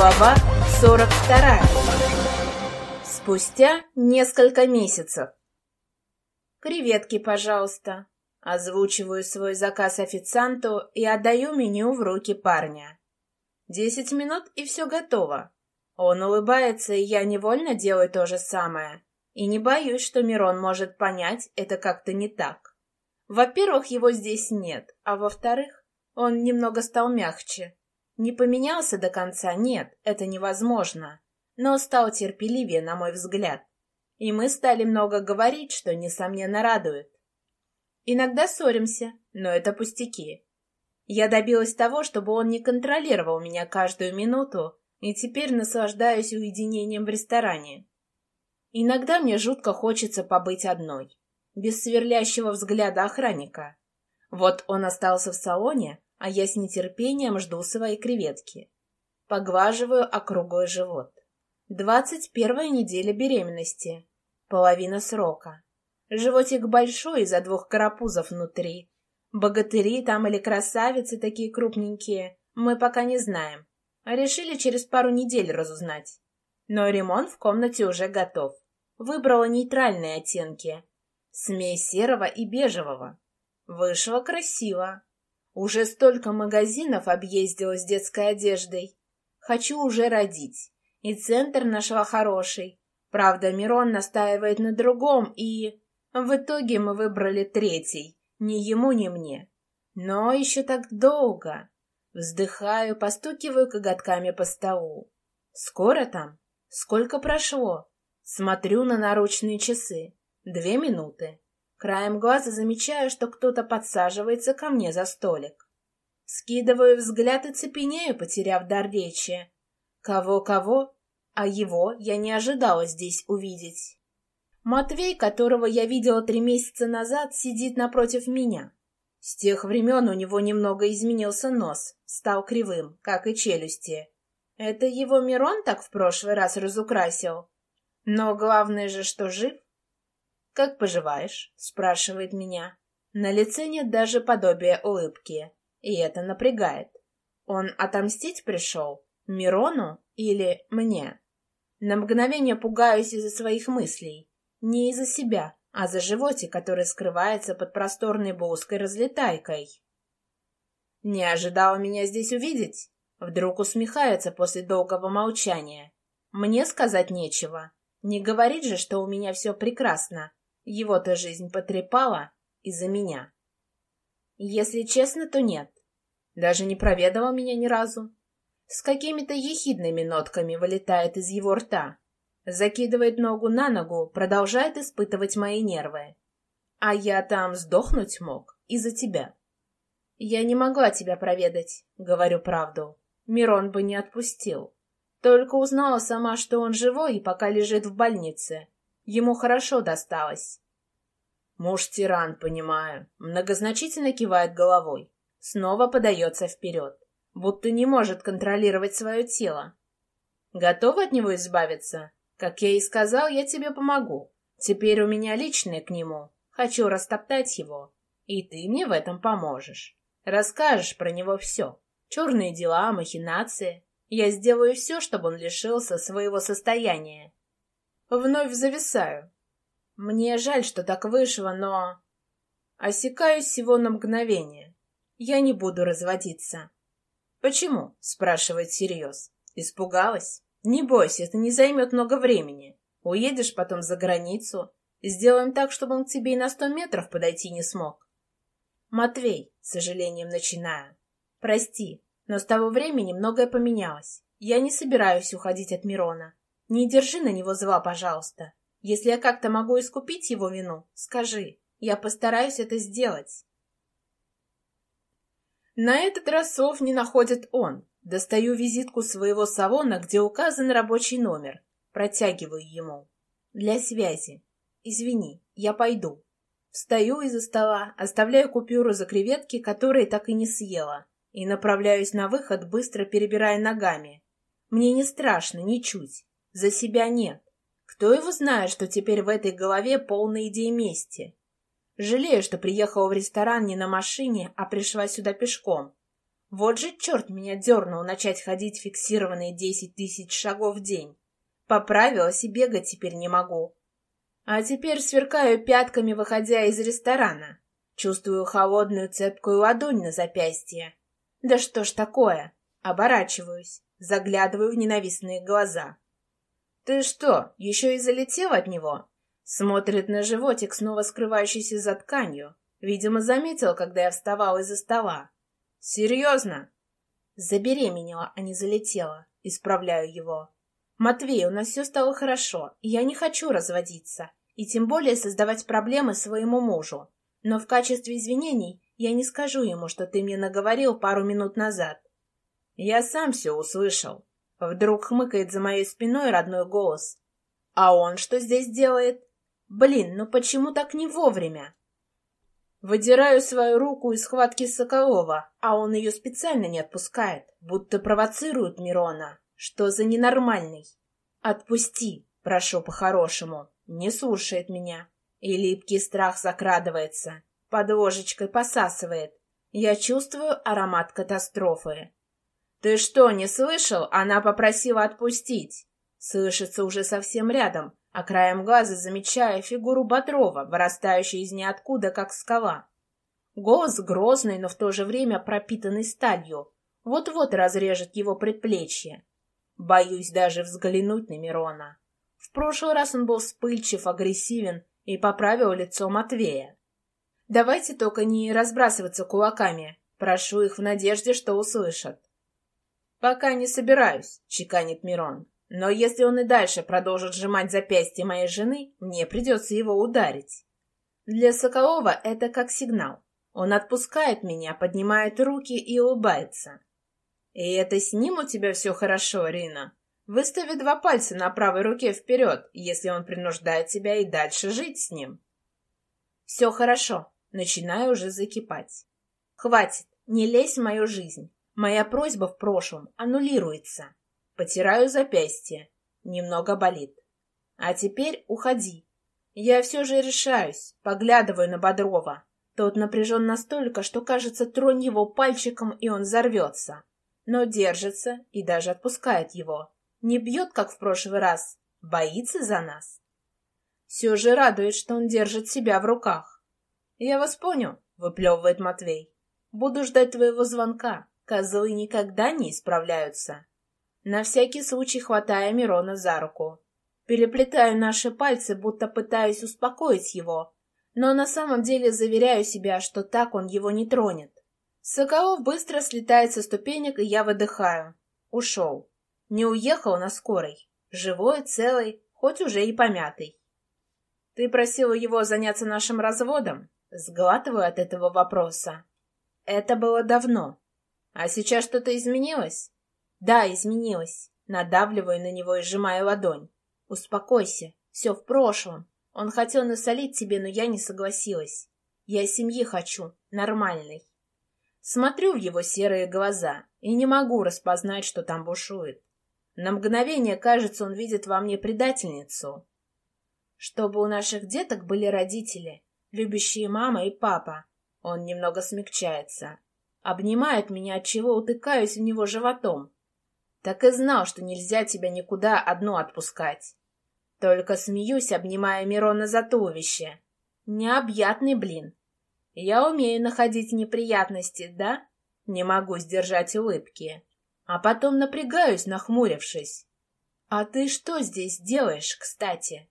Глава 42. Спустя несколько месяцев. «Креветки, пожалуйста». Озвучиваю свой заказ официанту и отдаю меню в руки парня. Десять минут, и все готово. Он улыбается, и я невольно делаю то же самое. И не боюсь, что Мирон может понять это как-то не так. Во-первых, его здесь нет, а во-вторых, он немного стал мягче. Не поменялся до конца, нет, это невозможно, но стал терпеливее, на мой взгляд. И мы стали много говорить, что, несомненно, радует. Иногда ссоримся, но это пустяки. Я добилась того, чтобы он не контролировал меня каждую минуту, и теперь наслаждаюсь уединением в ресторане. Иногда мне жутко хочется побыть одной, без сверлящего взгляда охранника. Вот он остался в салоне, а я с нетерпением жду свои креветки. Поглаживаю округлый живот. Двадцать первая неделя беременности. Половина срока. Животик большой из-за двух карапузов внутри. Богатыри там или красавицы такие крупненькие, мы пока не знаем. Решили через пару недель разузнать. Но ремонт в комнате уже готов. Выбрала нейтральные оттенки. Смесь серого и бежевого. Вышло красиво. Уже столько магазинов объездила с детской одеждой. Хочу уже родить. И центр нашла хороший. Правда, Мирон настаивает на другом, и... В итоге мы выбрали третий. Ни ему, ни мне. Но еще так долго. Вздыхаю, постукиваю коготками по столу. Скоро там? Сколько прошло? Смотрю на наручные часы. Две минуты. Краем глаза замечаю, что кто-то подсаживается ко мне за столик. Скидываю взгляд и цепенею, потеряв дар речи. Кого-кого, а его я не ожидала здесь увидеть. Матвей, которого я видела три месяца назад, сидит напротив меня. С тех времен у него немного изменился нос, стал кривым, как и челюсти. Это его Мирон так в прошлый раз разукрасил? Но главное же, что жив. «Как поживаешь?» — спрашивает меня. На лице нет даже подобия улыбки, и это напрягает. Он отомстить пришел? Мирону или мне? На мгновение пугаюсь из-за своих мыслей. Не из-за себя, а за животик, который скрывается под просторной блузкой разлетайкой. Не ожидала меня здесь увидеть? Вдруг усмехается после долгого молчания. Мне сказать нечего. Не говорит же, что у меня все прекрасно. Его-то жизнь потрепала из-за меня. Если честно, то нет. Даже не проведала меня ни разу. С какими-то ехидными нотками вылетает из его рта. Закидывает ногу на ногу, продолжает испытывать мои нервы. А я там сдохнуть мог из-за тебя. Я не могла тебя проведать, говорю правду. Мирон бы не отпустил. Только узнала сама, что он живой и пока лежит в больнице. Ему хорошо досталось. Муж-тиран, понимаю. Многозначительно кивает головой. Снова подается вперед. Будто не может контролировать свое тело. Готова от него избавиться? Как я и сказал, я тебе помогу. Теперь у меня личное к нему. Хочу растоптать его. И ты мне в этом поможешь. Расскажешь про него все. Черные дела, махинации. Я сделаю все, чтобы он лишился своего состояния. Вновь зависаю. Мне жаль, что так вышло, но... Осекаюсь всего на мгновение. Я не буду разводиться. «Почему?» — спрашивает всерьез. «Испугалась? Не бойся, это не займет много времени. Уедешь потом за границу. Сделаем так, чтобы он к тебе и на сто метров подойти не смог». «Матвей», — с сожалением начинаю, — «прости, но с того времени многое поменялось. Я не собираюсь уходить от Мирона. Не держи на него зла, пожалуйста. Если я как-то могу искупить его вину, скажи. Я постараюсь это сделать. На этот раз слов не находит он. Достаю визитку своего салона, где указан рабочий номер. Протягиваю ему. Для связи. Извини, я пойду. Встаю из-за стола, оставляю купюру за креветки, которые так и не съела, и направляюсь на выход, быстро перебирая ногами. Мне не страшно, ничуть. За себя нет. Кто его знает, что теперь в этой голове полная идея мести? Жалею, что приехала в ресторан не на машине, а пришла сюда пешком. Вот же черт меня дернул начать ходить фиксированные десять тысяч шагов в день. Поправилась и бегать теперь не могу. А теперь сверкаю пятками, выходя из ресторана. Чувствую холодную цепкую ладонь на запястье. Да что ж такое? Оборачиваюсь, заглядываю в ненавистные глаза. «Ты что, еще и залетел от него?» Смотрит на животик, снова скрывающийся за тканью. Видимо, заметил, когда я вставал из-за стола. «Серьезно?» Забеременела, а не залетела. Исправляю его. «Матвей, у нас все стало хорошо, и я не хочу разводиться, и тем более создавать проблемы своему мужу. Но в качестве извинений я не скажу ему, что ты мне наговорил пару минут назад. Я сам все услышал. Вдруг хмыкает за моей спиной родной голос. А он что здесь делает? Блин, ну почему так не вовремя? Выдираю свою руку из схватки Соколова, а он ее специально не отпускает, будто провоцирует Мирона. Что за ненормальный? Отпусти, прошу по-хорошему. Не слушает меня. И липкий страх закрадывается, под ложечкой посасывает. Я чувствую аромат катастрофы. «Ты что, не слышал? Она попросила отпустить!» Слышится уже совсем рядом, а краем глаза замечая фигуру Бодрова, вырастающую из ниоткуда, как скала. Голос грозный, но в то же время пропитанный сталью. Вот-вот разрежет его предплечье. Боюсь даже взглянуть на Мирона. В прошлый раз он был вспыльчив, агрессивен и поправил лицо Матвея. «Давайте только не разбрасываться кулаками. Прошу их в надежде, что услышат». «Пока не собираюсь», — чеканит Мирон. «Но если он и дальше продолжит сжимать запястье моей жены, мне придется его ударить». Для Соколова это как сигнал. Он отпускает меня, поднимает руки и улыбается. «И это с ним у тебя все хорошо, Рина?» Выстави два пальца на правой руке вперед, если он принуждает тебя и дальше жить с ним. Все хорошо. Начинаю уже закипать. Хватит, не лезь в мою жизнь. Моя просьба в прошлом аннулируется. Потираю запястье. Немного болит. А теперь уходи. Я все же решаюсь, поглядываю на Бодрова. Тот напряжен настолько, что, кажется, тронь его пальчиком, и он взорвется. Но держится и даже отпускает его. Не бьет, как в прошлый раз. Боится за нас. Все же радует, что он держит себя в руках. «Я вас понял», — выплевывает Матвей. «Буду ждать твоего звонка. Козлы никогда не исправляются». На всякий случай хватая Мирона за руку. Переплетаю наши пальцы, будто пытаюсь успокоить его, но на самом деле заверяю себя, что так он его не тронет. Соколов быстро слетает со ступенек, и я выдыхаю. Ушел. Не уехал на скорой. Живой, целый, хоть уже и помятый. Ты просила его заняться нашим разводом? Сглатываю от этого вопроса. Это было давно. А сейчас что-то изменилось? Да, изменилось. Надавливаю на него и сжимаю ладонь. Успокойся, все в прошлом. Он хотел насолить тебе, но я не согласилась. Я семьи хочу, нормальной. Смотрю в его серые глаза и не могу распознать, что там бушует. На мгновение, кажется, он видит во мне предательницу. Чтобы у наших деток были родители, любящие мама и папа. Он немного смягчается. Обнимает меня, отчего утыкаюсь в него животом. Так и знал, что нельзя тебя никуда одну отпускать. Только смеюсь, обнимая Мирона за туловище. Необъятный блин. Я умею находить неприятности, да? Не могу сдержать улыбки а потом напрягаюсь, нахмурившись. «А ты что здесь делаешь, кстати?»